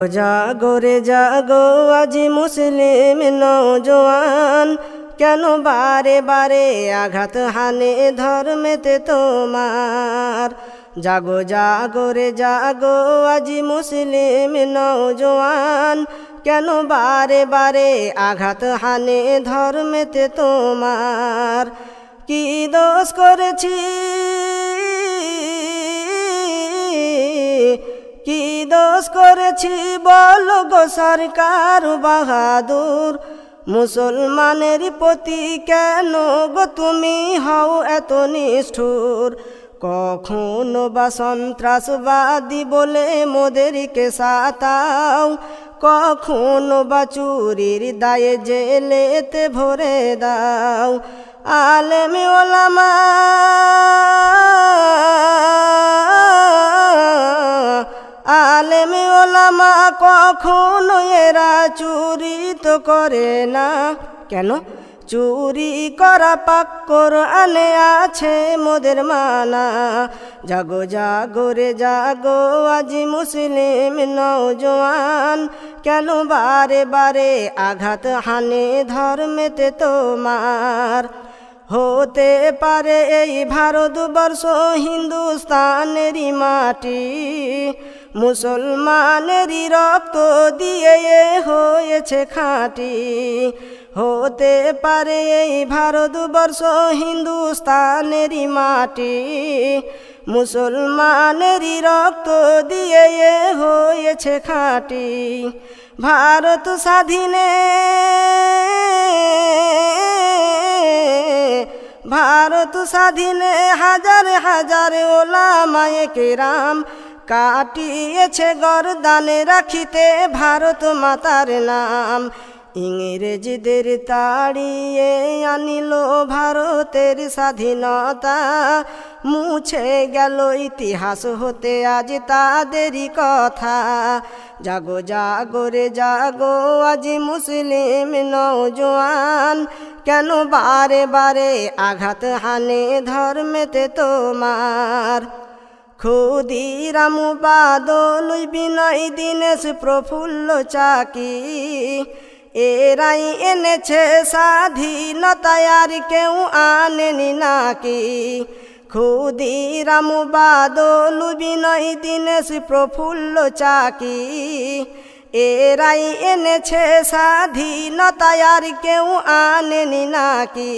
জাগরে জাগো, আজি মুসলিম নৌজওয়ান কেন বারে বারে আঘাত হানে ধর্মেতে তোমার? জাগো জাগরে জাগো, আজি মুসলিম নৌজওয়ান কেন বারে বারে আঘাত হানে ধর্মেতে তোমার? কি দোষ করেছি কি দোষ করেছি বল গো সরকার বাহাদুর? মুসলমানের প্রতি কেন গো তুমি হও এত নিষ্ঠুর? কখনো বা সন্ত্রাসবাদী বলে মোদেরকে সাতাও? কখনো বা চুরির দায়ে জেলেতে ভরে দাও? আলেমে ওলামা ওলামা কখনো এরা চুরি তো করে না। কেন? চুরি করা পাক্কর আনে আছে মোদের মানা। জাগো জাগো রে, জাগো, আজি মুসলিম নৌজোয়ান কেন বারে বারে আঘাত হানে ধর্মেতে তোমার? হতে পারে এই ভারতবর্ষ হিন্দুস্তানেরই মাটি। মুসলমানেরই রক্ত দিয়ে হয়েছে খাঁটি। হতে পারে এই ভারতবর্ষ হিন্দুস্তানেরই মাটি। মুসলমানেরই রক্ত দিয়ে হয়েছে খাঁটি। ভারত স্বাধীনে ভারত স্বাধীনে হাজার হাজার ওলামায়ে কেরাম কাটিয়েছে গরদানে রাখিতে ভারত মাতার নাম। ইংরেজদের তাড়িয়ে আনিল ভারতের স্বাধীনতা। মুছে গেল ইতিহাস হতে আজ তাদেরই কথা। জাগো জাগো রে, জাগো, আজ মুসলিম নৌজওয়ান কেন বারে বারে আঘাত হানে ধর্মেতে তোমার? ক্ষুদিরামু বাদল বিনয় দিনেশ প্রফুল্ল চাকি। এরাই এনেছে স্বাধীনতায় আর কেউ আনেনি নাকি। ক্ষুদিরামু বাদল বিনয় দিনেশ প্রফুল্ল চাকি। এরাই এনেছে স্বাধীনতায় আর কেউ আনেনি নাকি।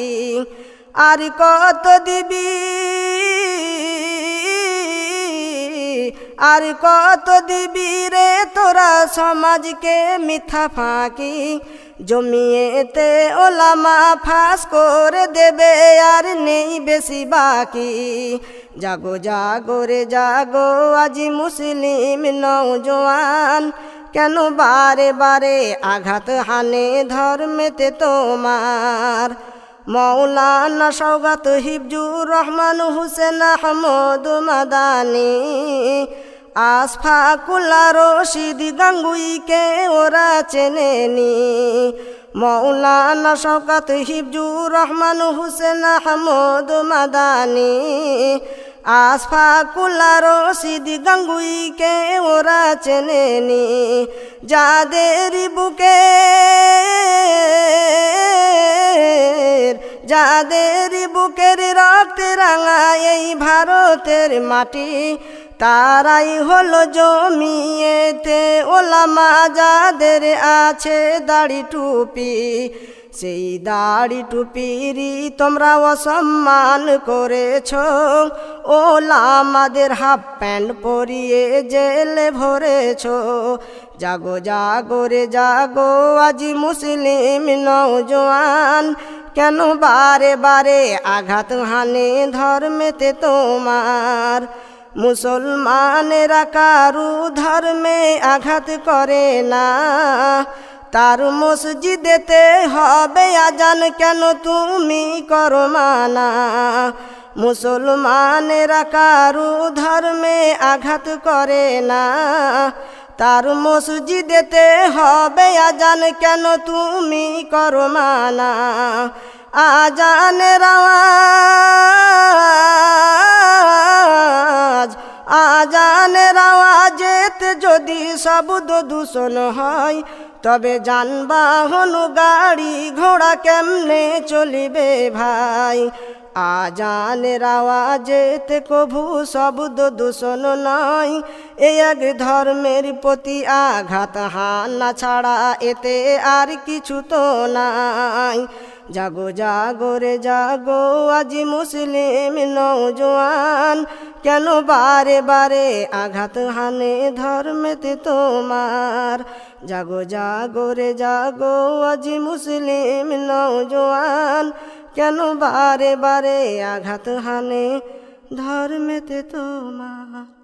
আর কত দিবি আর কত দিবি রে তোরা সমাজকে মিথ্যা ফাঁকি? জমিয়েতে ওলামা ফাঁস করে দেবে আর নেই বেশি বাকি। জাগো জাগো রে, জাগো, আজি মুসলিম নৌজওয়ান কেন বারে বারে আঘাত হানে ধর্মেতে তোমার? মৌলানা সৌগাত হিবজুর রহমান হুসেন আহমদ মাদানি। আসফাকুল্লা রশিদ গাঙ্গুইকে ওরা চেনেনি। মৌলানা শওকাত হিবজুর রহমান, হুসেন আহমদ মাদানি। আসফাকুল্লা রশিদ গাঙ্গুইকে ওরা চেনেনি। যাদের বুকে, যাদের বুকের রক্ত রাঙা এই ভারতের মাটি তারাই হলো জমিয়েতে ওলামা যাদের আছে দাড়ি টুপি, সেই দাড়ি টুপিরই তোমরা অসম্মান করেছ। ওলামাদের হাফ প্যান্ট পরিয়ে জেলে ভরেছ। জাগো জাগো রে, জাগো, আজি মুসলিম নৌজওয়ান কেন বারে বারে আঘাত হানে ধর্মেতে তোমার? মুসলমানেরা কারু ধর্মে আঘাত করে না। তার মসজিদেতে হবে আজান কেন তুমি করো মানা? মুসলমানেরা কারু ধর্মে আঘাত করে না। তার মসজিদেতে হবে আজান কেন তুমি করো মানা? আজানের আওয়াজ শব্দ দূষণ হয়। তবে যানবাহন গাড়ি ঘোড়া কেমনে চলিবে ভাই? আজানের আওয়াজেতে কভু শব্দ দূষণ নয়। এ এক ধর্মের প্রতি আঘাত হানা ছাড়া এতে আর কিছু তো নাই। জাগো জাগো রে জাগো, আজি মুসলিম নৌজওয়ান কেন বারে বারে আঘাত হানে ধর্মেতে তোমার? জাগো জাগো রে জাগো, আজি মুসলিম নৌজওয়ান কেন বারে বারে আঘাত হানে ধর্মেতে তোমার?